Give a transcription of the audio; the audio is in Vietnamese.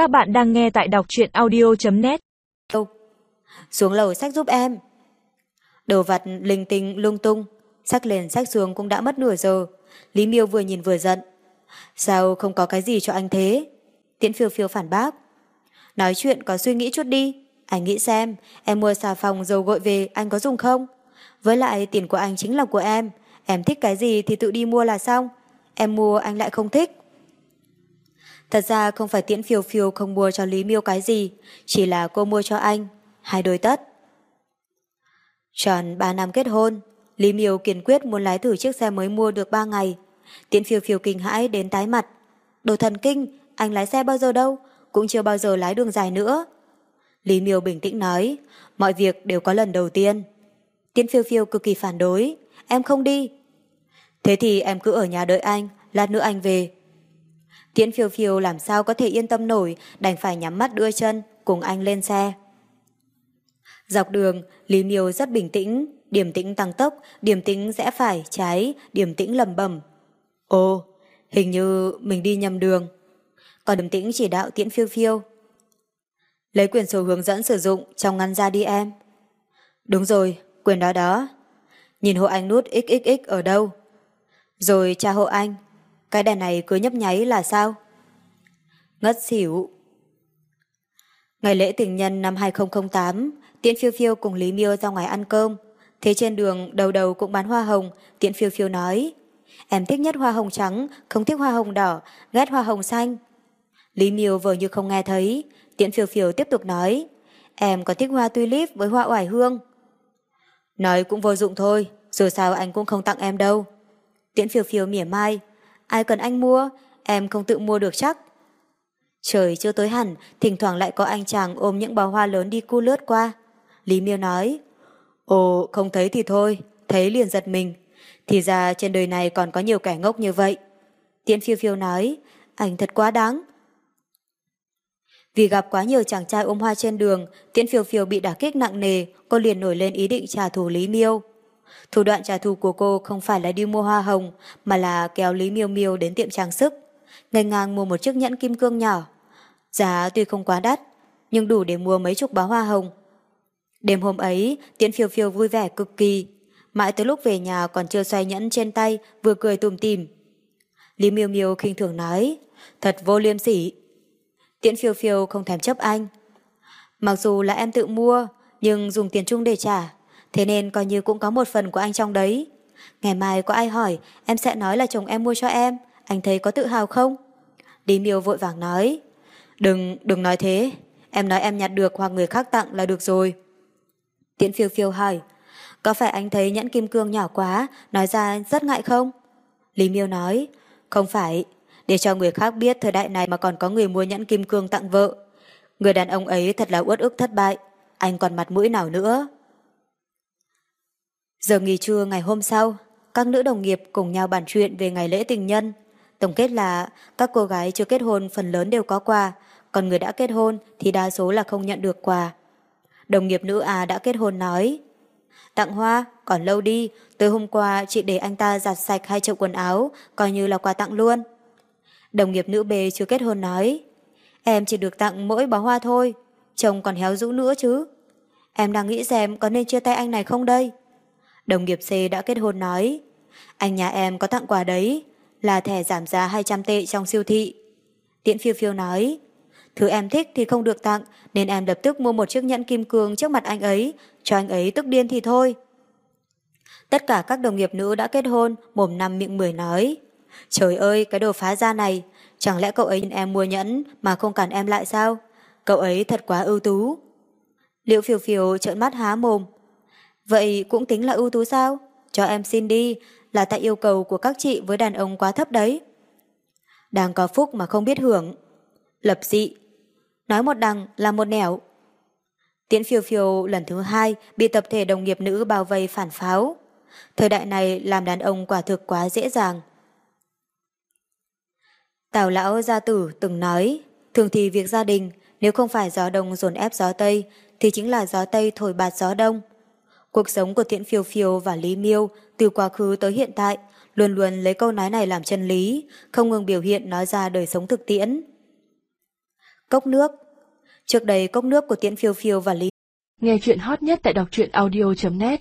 Các bạn đang nghe tại đọc truyện audio.net Xuống lầu sách giúp em. Đồ vặt linh tinh lung tung, sách lên sách xuống cũng đã mất nửa giờ. Lý Miêu vừa nhìn vừa giận. Sao không có cái gì cho anh thế? Tiễn phiêu phiêu phản bác. Nói chuyện có suy nghĩ chút đi. Anh nghĩ xem, em mua xà phòng dầu gội về anh có dùng không? Với lại tiền của anh chính là của em. Em thích cái gì thì tự đi mua là xong. Em mua anh lại không thích. Thật ra không phải tiễn phiêu phiêu không mua cho Lý Miêu cái gì, chỉ là cô mua cho anh, hai đôi tất. Tròn 3 năm kết hôn, Lý Miêu kiên quyết muốn lái thử chiếc xe mới mua được 3 ngày. Tiễn phiêu phiêu kinh hãi đến tái mặt. Đồ thần kinh, anh lái xe bao giờ đâu, cũng chưa bao giờ lái đường dài nữa. Lý Miêu bình tĩnh nói, mọi việc đều có lần đầu tiên. Tiễn phiêu phiêu cực kỳ phản đối, em không đi. Thế thì em cứ ở nhà đợi anh, lát nữa anh về. Tiễn phiêu phiêu làm sao có thể yên tâm nổi, đành phải nhắm mắt đưa chân, cùng anh lên xe. Dọc đường, Lý Miêu rất bình tĩnh, điểm tĩnh tăng tốc, điểm tĩnh rẽ phải, trái, điểm tĩnh lầm bầm. Ồ, hình như mình đi nhầm đường. Còn điểm tĩnh chỉ đạo tiễn phiêu phiêu. Lấy quyền sổ hướng dẫn sử dụng trong ngăn ra đi em. Đúng rồi, quyền đó đó. Nhìn hộ anh nút XXX ở đâu? Rồi tra hộ anh, cái đèn này cứ nhấp nháy là sao? Ngất xỉu. Ngày lễ tình nhân năm 2008, Tiễn Phiêu Phiêu cùng Lý Miêu ra ngoài ăn cơm. Thế trên đường đầu đầu cũng bán hoa hồng, Tiễn Phiêu Phiêu nói Em thích nhất hoa hồng trắng, không thích hoa hồng đỏ, ghét hoa hồng xanh. Lý Miêu vừa như không nghe thấy, Tiễn Phiêu Phiêu tiếp tục nói Em có thích hoa tulip với hoa oải hương. Nói cũng vô dụng thôi, dù sao anh cũng không tặng em đâu. Tiễn Phiêu Phiêu mỉa mai Ai cần anh mua, em không tự mua được chắc. Trời chưa tối hẳn, thỉnh thoảng lại có anh chàng ôm những bó hoa lớn đi cu lướt qua. Lý Miêu nói, Ồ, không thấy thì thôi, thấy liền giật mình. Thì ra trên đời này còn có nhiều kẻ ngốc như vậy. Tiễn phiêu phiêu nói, anh thật quá đáng. Vì gặp quá nhiều chàng trai ôm hoa trên đường, Tiễn phiêu phiêu bị đả kích nặng nề, cô liền nổi lên ý định trả thù Lý Miêu. Thủ đoạn trả thù của cô không phải là đi mua hoa hồng, mà là kéo Lý Miêu Miêu đến tiệm trang sức. Ngày ngang mua một chiếc nhẫn kim cương nhỏ. Giá tuy không quá đắt, nhưng đủ để mua mấy chục bó hoa hồng. Đêm hôm ấy, Tiễn Phiêu Phiêu vui vẻ cực kỳ. Mãi tới lúc về nhà còn chưa xoay nhẫn trên tay, vừa cười tùm tìm. Lý Miêu Miêu khinh thường nói, thật vô liêm sỉ. Tiễn Phiêu Phiêu không thèm chấp anh. Mặc dù là em tự mua, nhưng dùng tiền chung để trả, thế nên coi như cũng có một phần của anh trong đấy. Ngày mai có ai hỏi, em sẽ nói là chồng em mua cho em, anh thấy có tự hào không? Lý Miêu vội vàng nói, đừng, đừng nói thế, em nói em nhặt được hoặc người khác tặng là được rồi. Tiễn phiêu phiêu hỏi, có phải anh thấy nhẫn kim cương nhỏ quá, nói ra rất ngại không? Lý Miêu nói, không phải, để cho người khác biết thời đại này mà còn có người mua nhẫn kim cương tặng vợ. Người đàn ông ấy thật là uất ức thất bại, anh còn mặt mũi nào nữa. Giờ nghỉ trưa ngày hôm sau, các nữ đồng nghiệp cùng nhau bàn chuyện về ngày lễ tình nhân. Tổng kết là các cô gái chưa kết hôn phần lớn đều có quà, còn người đã kết hôn thì đa số là không nhận được quà. Đồng nghiệp nữ A đã kết hôn nói Tặng hoa, còn lâu đi, tới hôm qua chị để anh ta giặt sạch hai chậu quần áo, coi như là quà tặng luôn. Đồng nghiệp nữ B chưa kết hôn nói Em chỉ được tặng mỗi bó hoa thôi, chồng còn héo rũ nữa chứ. Em đang nghĩ xem có nên chia tay anh này không đây? Đồng nghiệp C đã kết hôn nói, Anh nhà em có tặng quà đấy, Là thẻ giảm giá 200 tệ trong siêu thị. Tiễn phiêu phiêu nói, Thứ em thích thì không được tặng, Nên em lập tức mua một chiếc nhẫn kim cương trước mặt anh ấy, Cho anh ấy tức điên thì thôi. Tất cả các đồng nghiệp nữ đã kết hôn, Mồm năm miệng mười nói, Trời ơi, cái đồ phá ra này, Chẳng lẽ cậu ấy nhìn em mua nhẫn Mà không cản em lại sao? Cậu ấy thật quá ưu tú. Liệu phiêu phiêu trợn mắt há mồm Vậy cũng tính là ưu tú sao? Cho em xin đi, là tại yêu cầu của các chị với đàn ông quá thấp đấy. Đang có phúc mà không biết hưởng. Lập dị. Nói một đằng là một nẻo. Tiễn phiêu phiêu lần thứ hai bị tập thể đồng nghiệp nữ bao vây phản pháo. Thời đại này làm đàn ông quả thực quá dễ dàng. Tào lão gia tử từng nói, thường thì việc gia đình, nếu không phải gió đông dồn ép gió tây, thì chính là gió tây thổi bạt gió đông. Cuộc sống của Tiễn Phiêu Phiêu và Lý Miêu từ quá khứ tới hiện tại luôn luôn lấy câu nói này làm chân lý, không ngừng biểu hiện nói ra đời sống thực tiễn. Cốc nước Trước đây cốc nước của Tiễn Phiêu Phiêu và Lý Nghe chuyện hot nhất tại đọc truyện audio.net